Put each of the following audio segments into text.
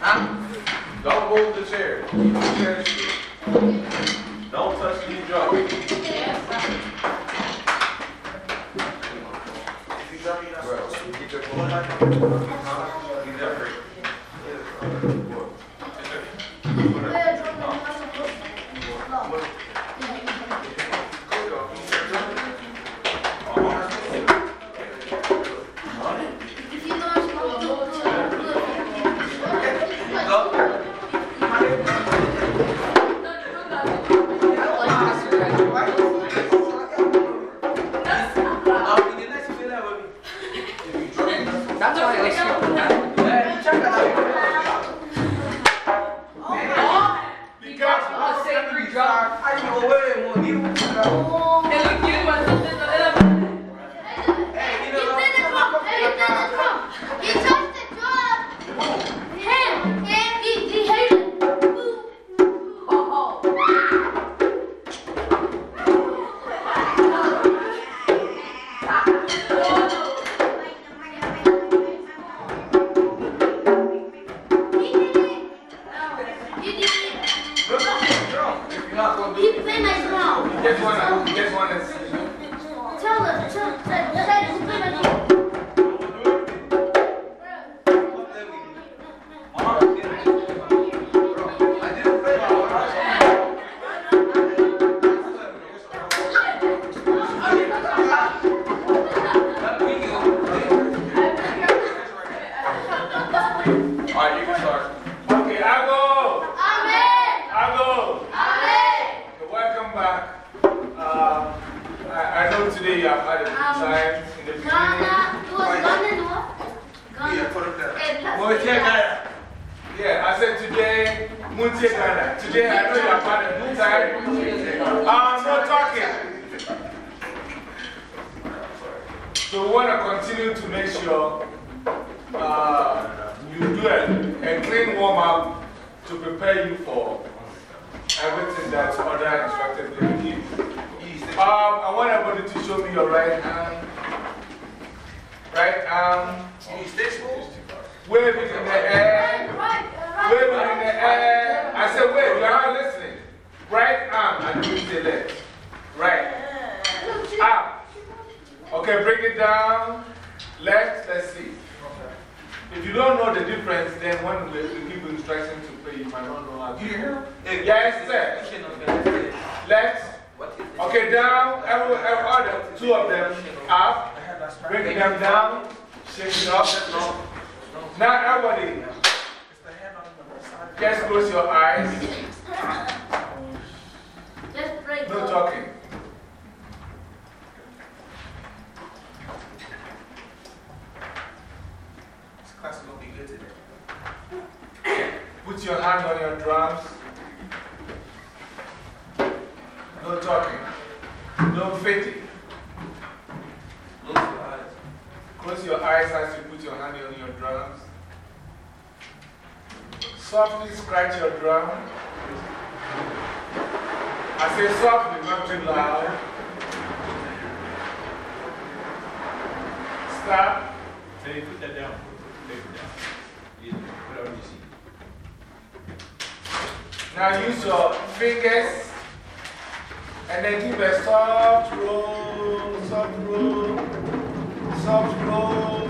Don't move the chair. Keep the chair still. Don't touch any drums. Is he Left. Okay, down. Every, every other two of them up. Bring them down. Shake it up. Now, everybody, just close your eyes. Just break No up. talking. This class is going to be good today. Put your hand on your drums. No talking. No faking. Close your eyes. Close your eyes as you put your hand on your drums. Softly scratch your drum. I say softly, not too loud. Stop. Then you put that down. Put it down. You put it on your seat. Now use your fingers and then give a soft roll, soft roll, soft roll.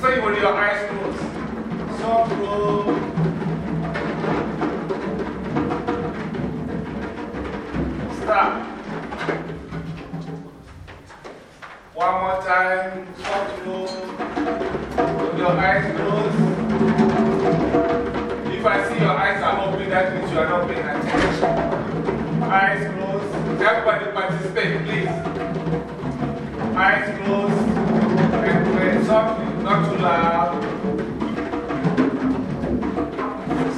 Stay with your eyes closed. Soft roll. Stop. One more time. Soft roll. With your eyes closed. I see your eyes are open, that means you are not paying attention. Eyes closed. Everybody participate, please. Eyes closed. And play softly, not too loud.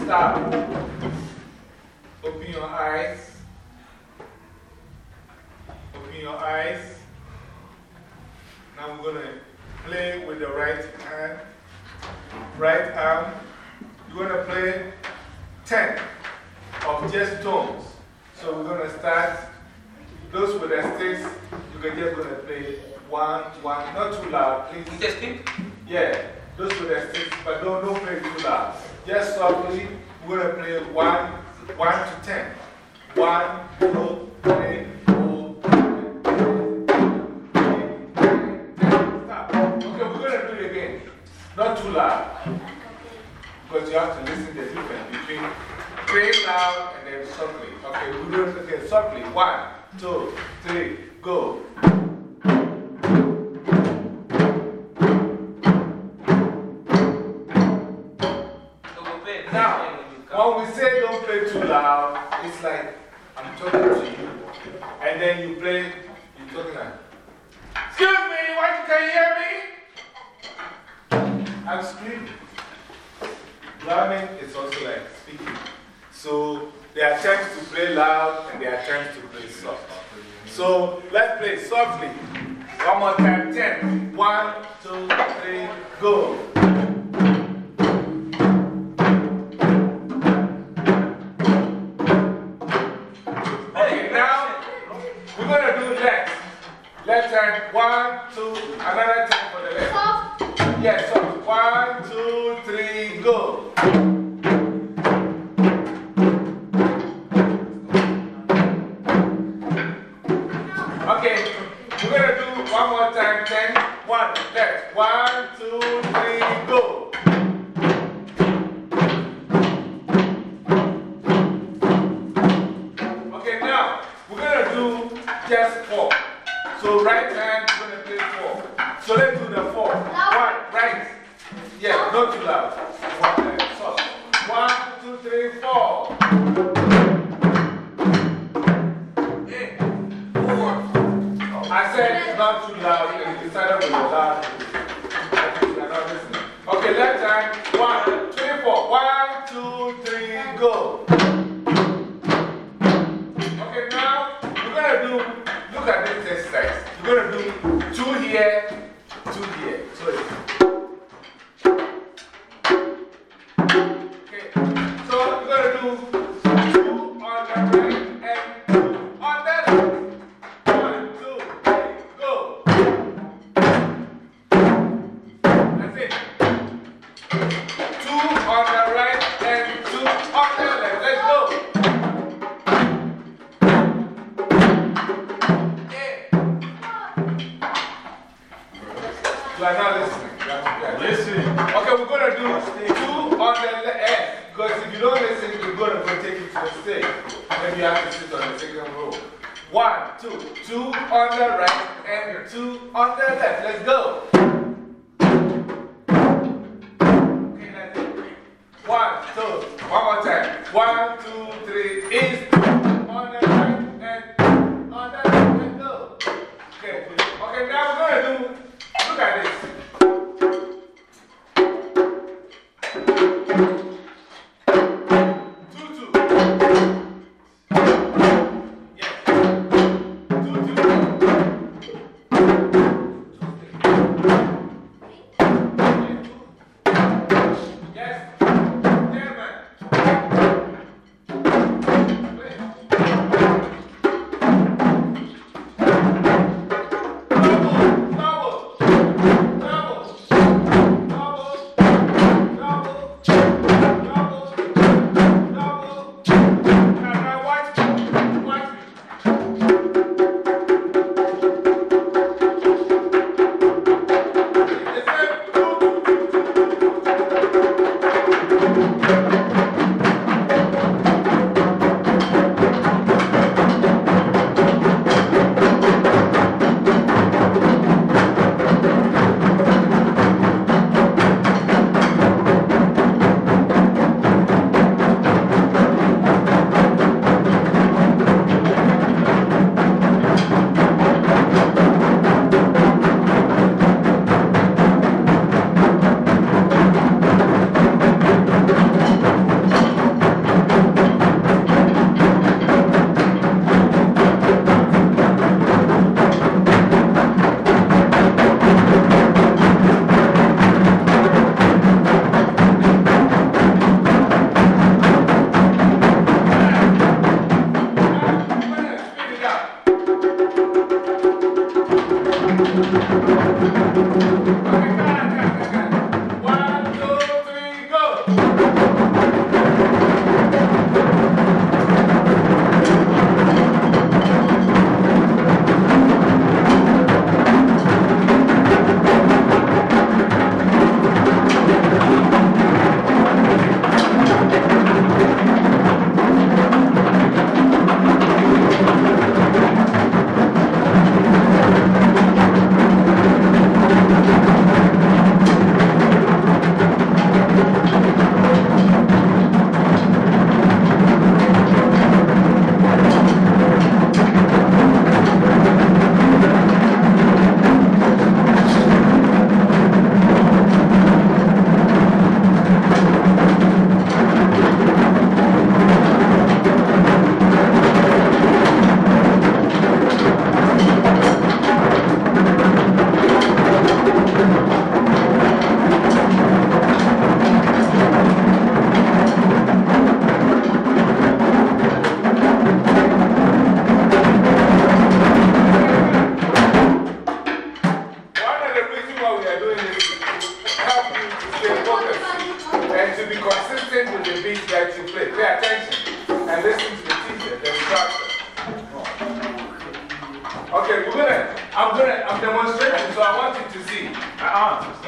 Stop. Open your eyes. Open your eyes. Now we're going to play with the right hand, right arm. You're going to play 10 of just tones. So we're going to start. Those with the sticks, you're just going to play one, one, not too loud, please. Just the stick? Yeah, those with the sticks, but don't, don't play too loud. Just softly, we're going to play one, one to ten. One, two, three. Because you have to listen to the difference between very loud and then softly. Okay, we do it okay, softly. One, two, three, go. Now, when we say don't play too loud, it's like I'm talking to you. And then you play, you're talking like, Excuse me, can you hear me? I'm screaming drumming is also like speaking. So there are times to play loud and there are times to play soft. So let's play softly. One more time. Ten. One, two, three, go.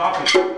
Stop it.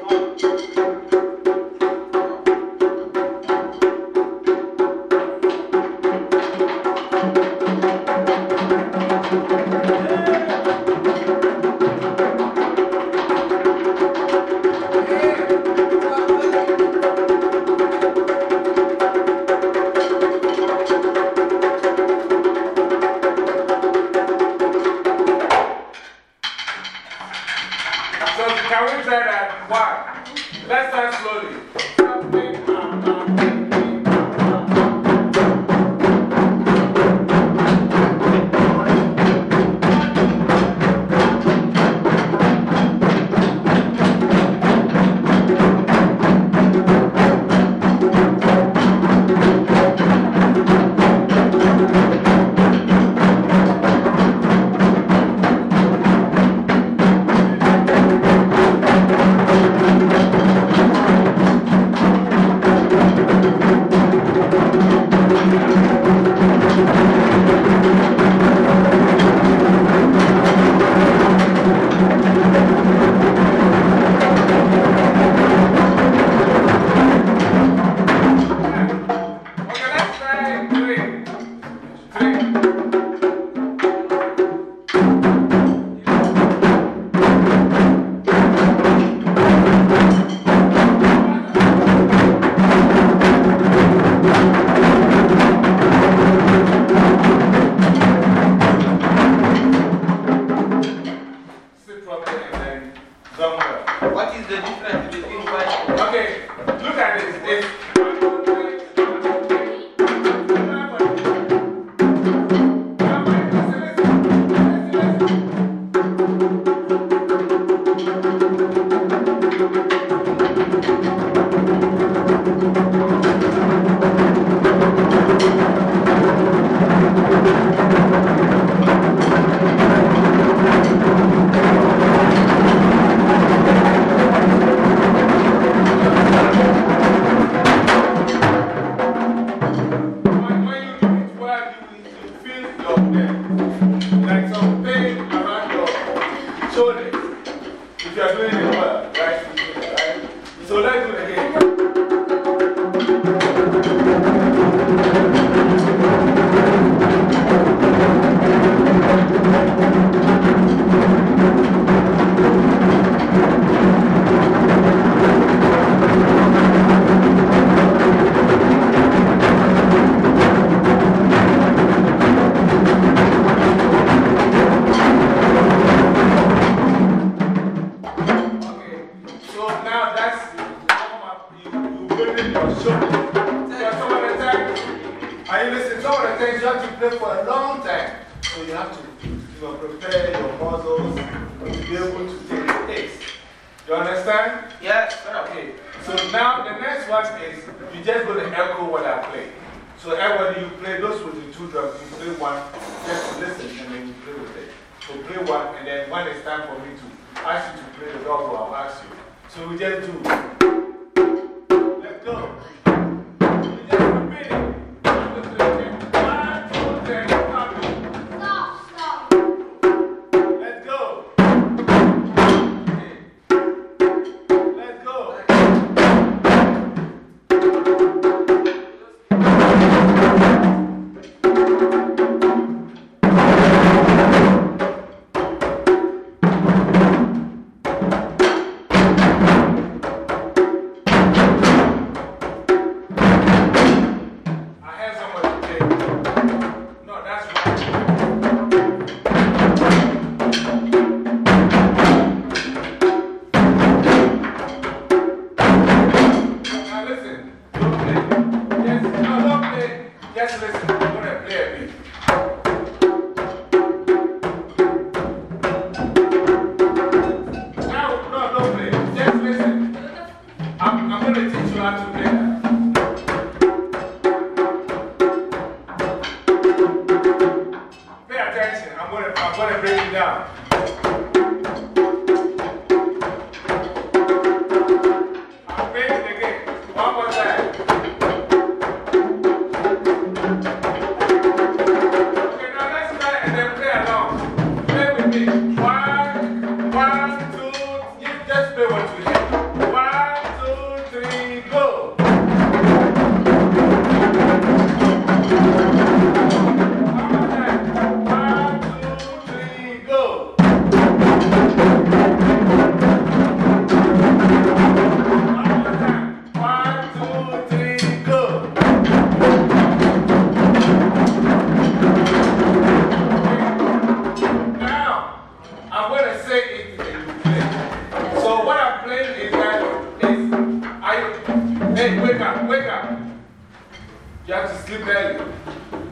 You have to sleep early.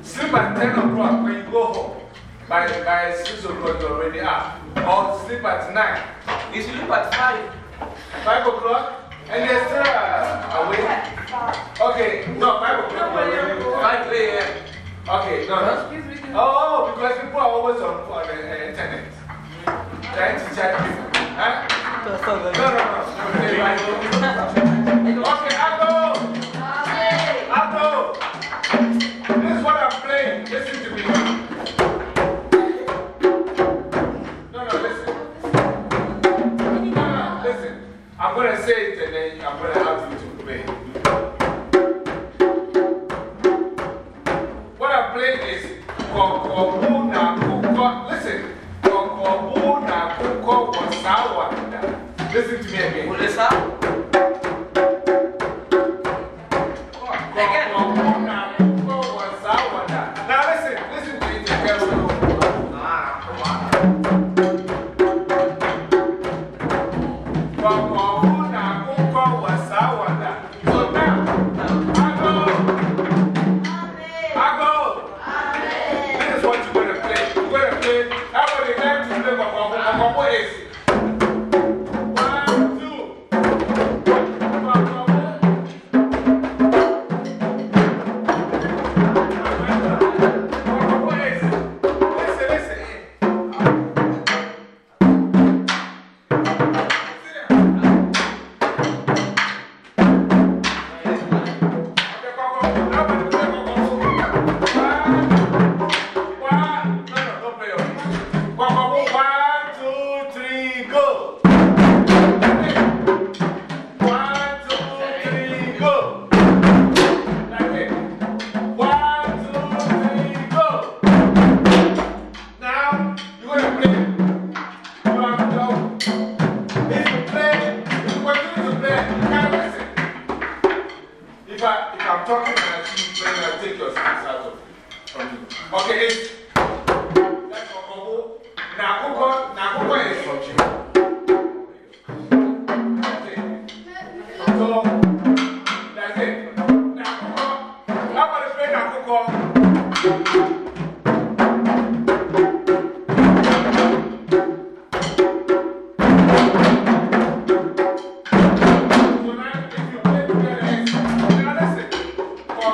Sleep at 10 o'clock when you go home. By, by 6 o'clock, you're already up. Or sleep at 9. You sleep at 5. 5 o'clock? And you're still uh, awake? Okay, no, 5 o'clock. 5 a.m. Okay, no, no. Oh, because people are always on, on the internet. Trying to chat people. Huh? No, no, no. Okay, I I'm to ask you to. What I play is Kokobuna Kuko. Listen, Kokobuna Kuko Wasawa. Listen to me again.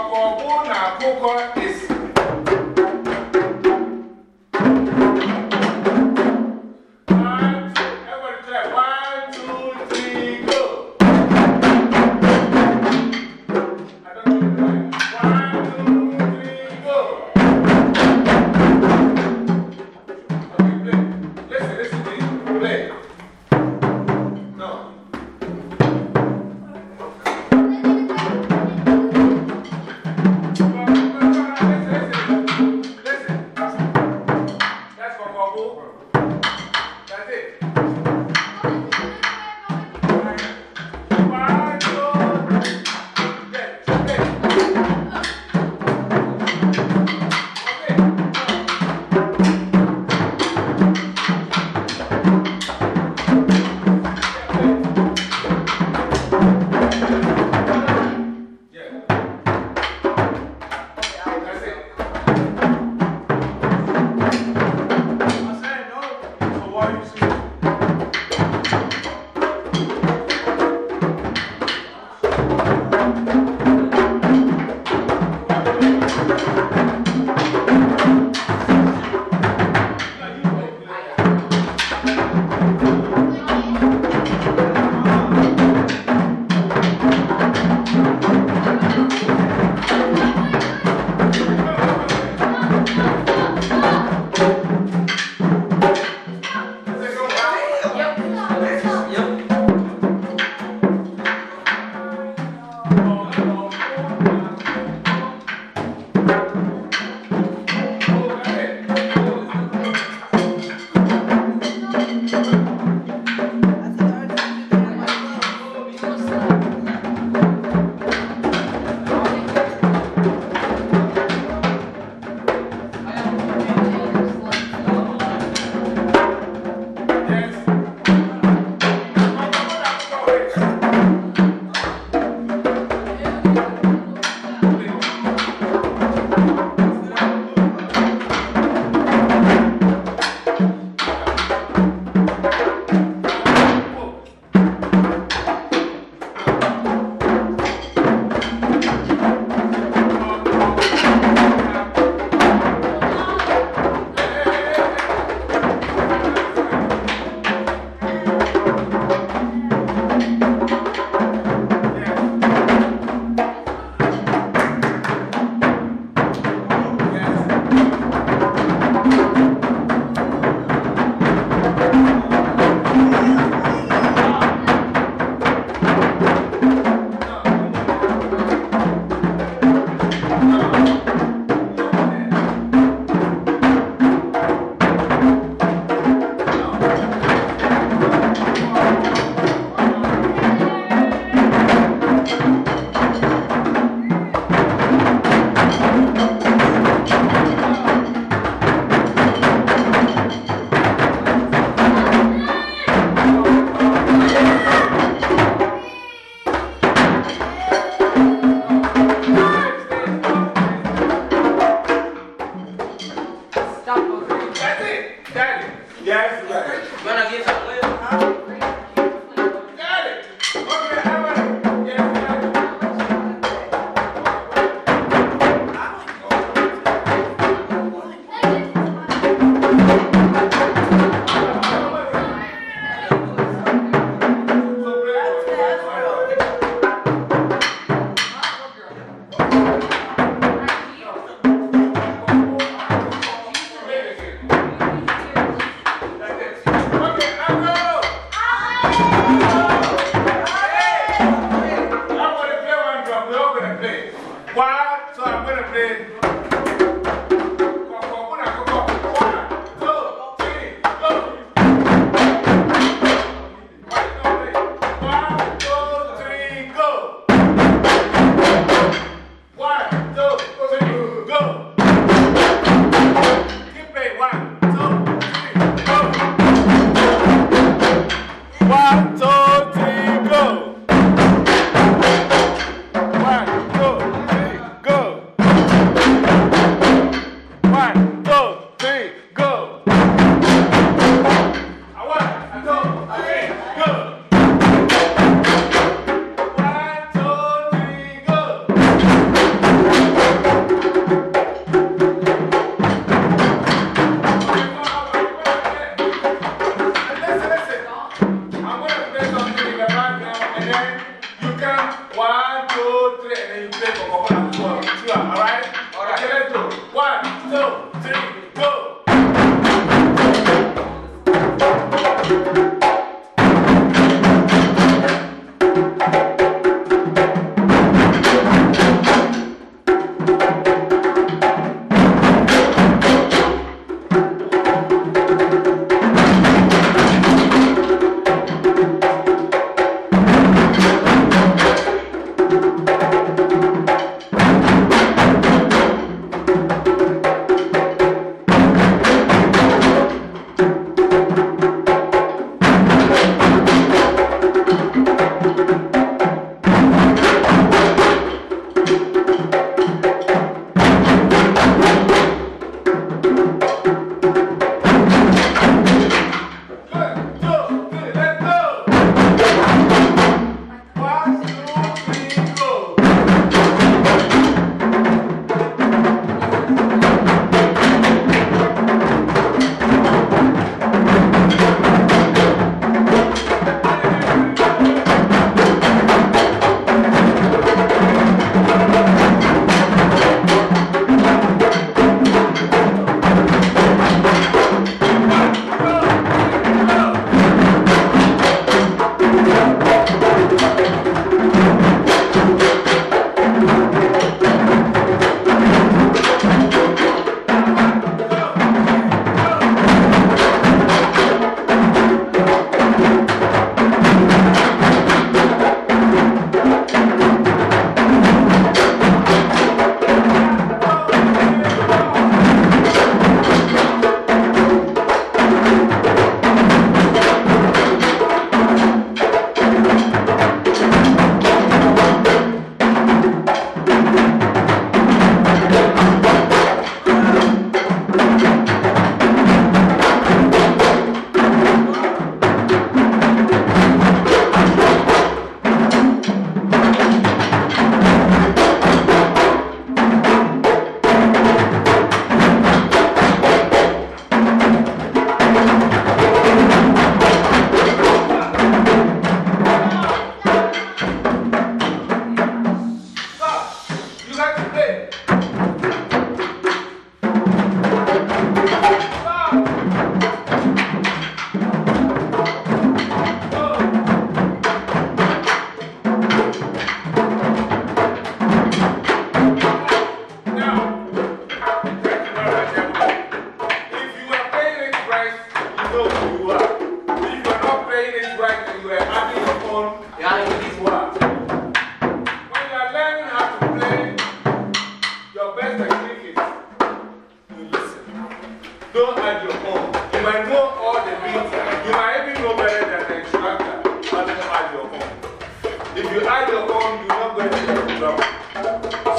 ọkọ ọgbọ na akụkọ is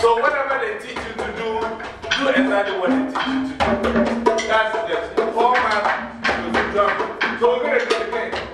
So whatever they teach you to do, do exactly what they teach you to do. That's the format to the drum. So we're going to do it again.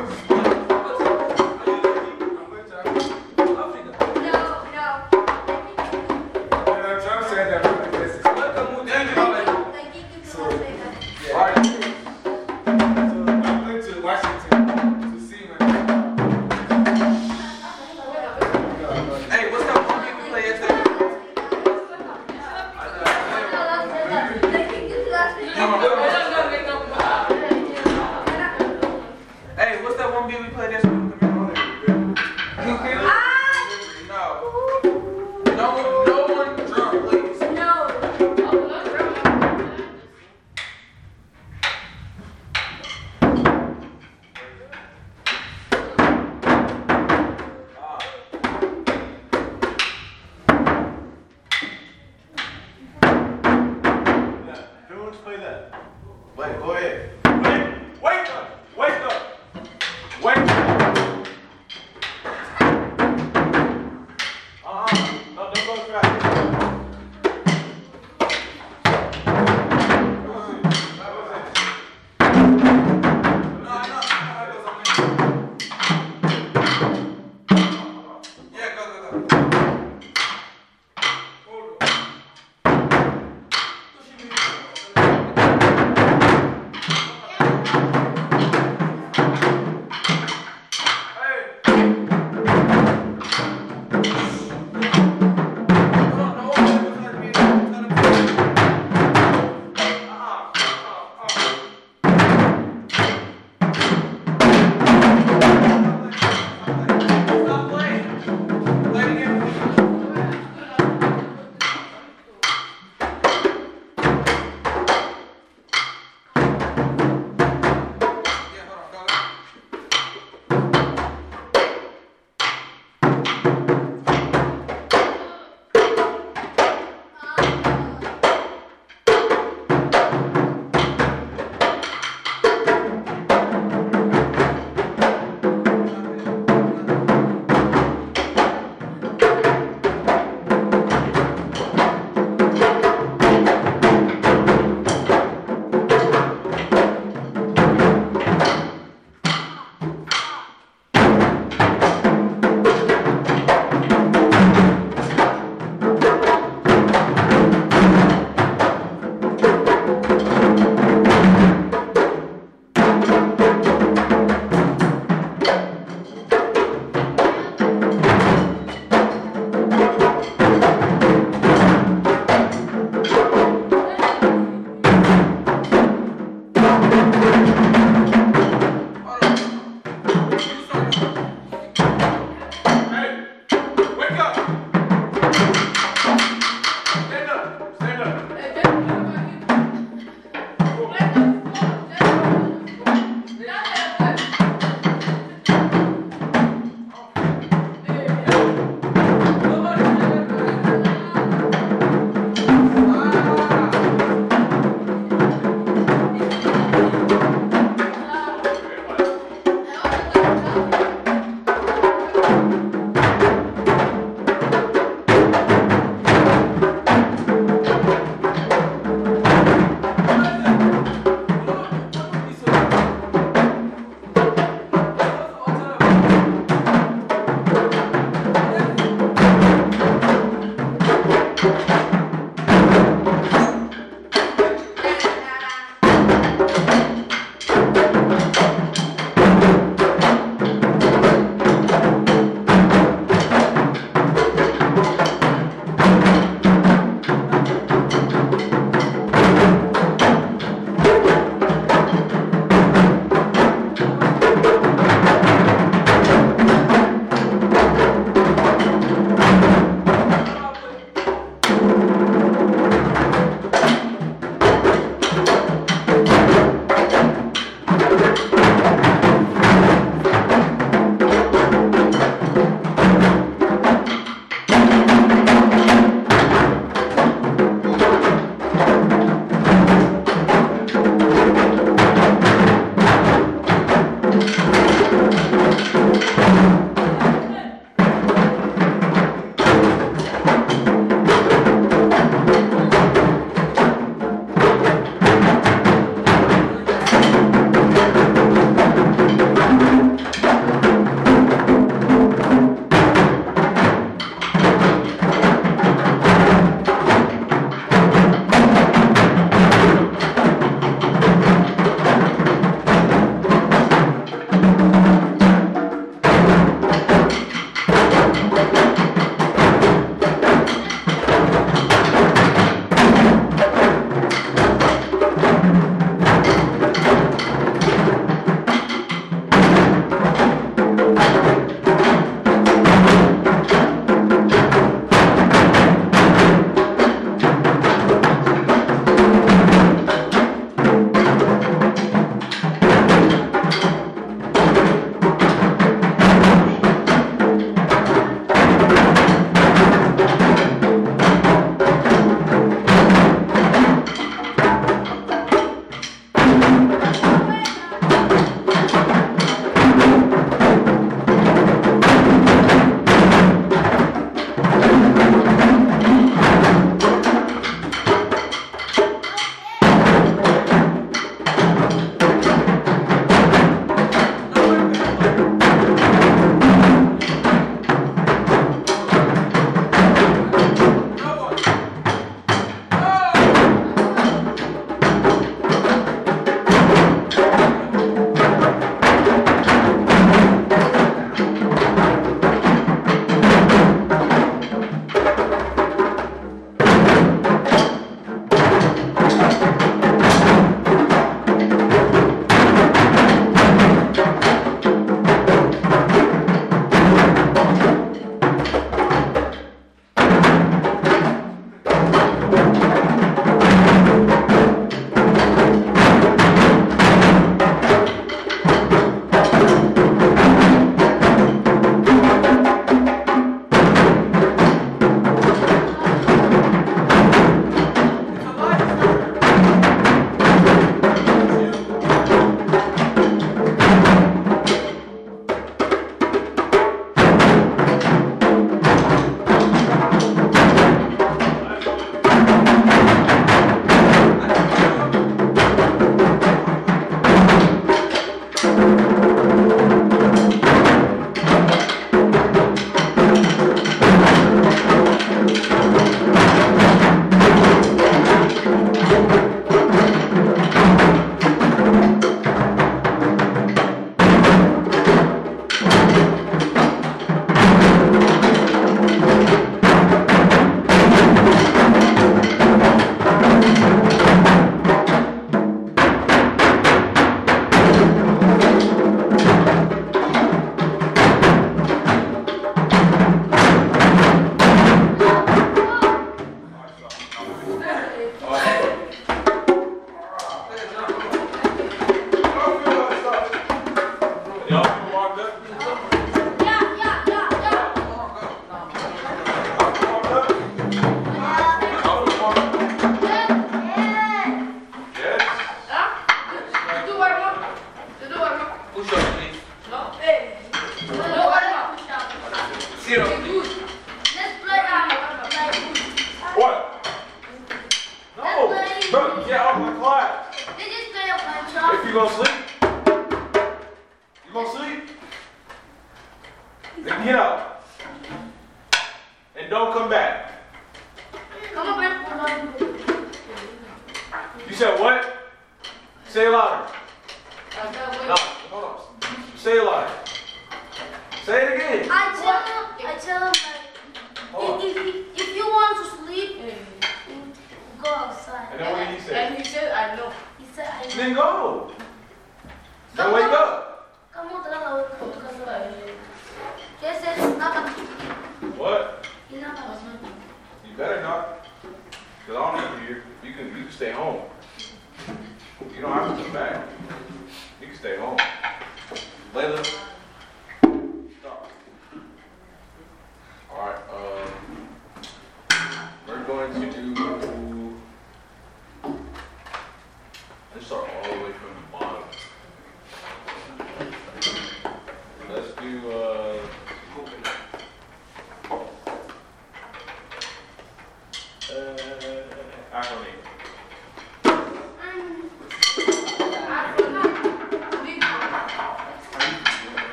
I'm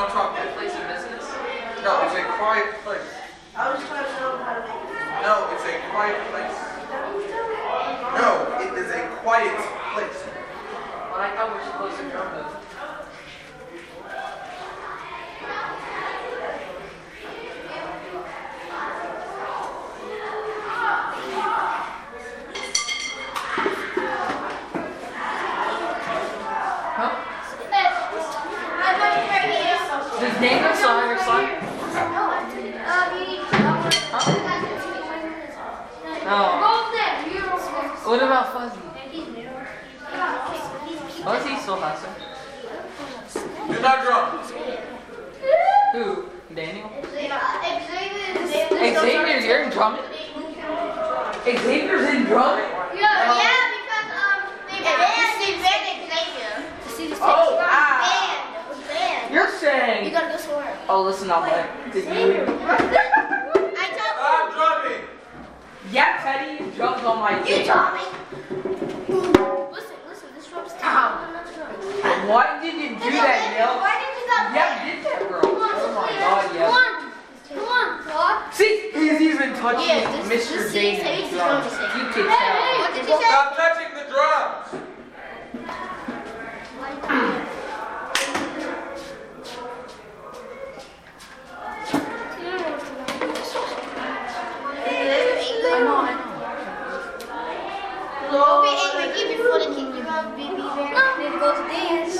no, sit down and don't talk. That place of business? No, it's a quiet place. I was trying to show them how to make it. No, it's a quiet place. No, it is a quiet place. Well, I thought we were supposed to drum them. Huh? I put it right here. Does Daniel still have your slime? No, I didn't. Uh, you need to. No. Roll that. You roll that. What about Fuzzy? And he's new. Fuzzy still has some. Do not drum. Who? Daniel? Xavier. Xavier, you're in drumming? Xavier's in drumming? Yeah, yeah, because um, they banned, they banned Xavier. See this Oh, picture? wow. Banned. It was banned. You're saying. You gotta go somewhere. Oh, listen, I'll play. Xavier. you? I told Stop drumming. Yeah, Teddy, you jumped on my you, dick. Tommy. Listen, listen, this drum's Ow. not drum. Why did you do that, Neil? Why did you stop Yeah, did that, bro. Come on, Oh my please. god, Come on. Come on, dog. See, he's even touching Yeah, this- Mr. this Daniel's is- this is drums. what You can Hey, hey, what did you say? Stop touching the drums. I know, I know. Don't be angry even before the kick you out, BB Bear. Need to go to dance.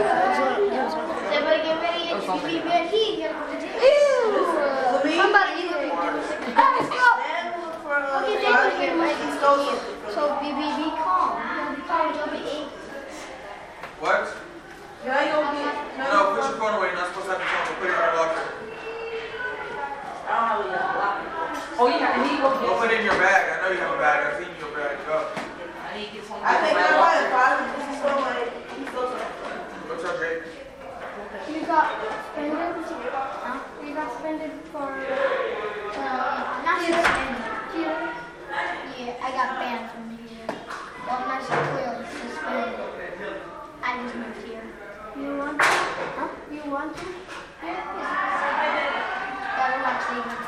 Everybody get ready. That was on BB Bear Key. You gotta go to dance. me? Somebody look Let's go. Then look for Okay, thank you. and Mikey stole something from So BB, be calm. Be calm. Don't be angry. What? Yeah, you don't get. No, put your phone away. You're not supposed to have your phone. Put it in your locker. I don't have a lock. Oh, yeah, I need to go Go get put it in your bag. I know you have a bag. I've seen your bag. Go. I need to get something. I think from my that's why locker. Jake? You got suspended? Huh? You got suspended for, uh, not suspended. Yeah, I got banned from here. Well, not clearly suspended. I just moved here. You want to? Huh? You want to? Yeah. Gotta watch the event.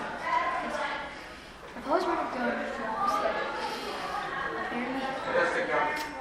I've always wanted to go to the. Apparently.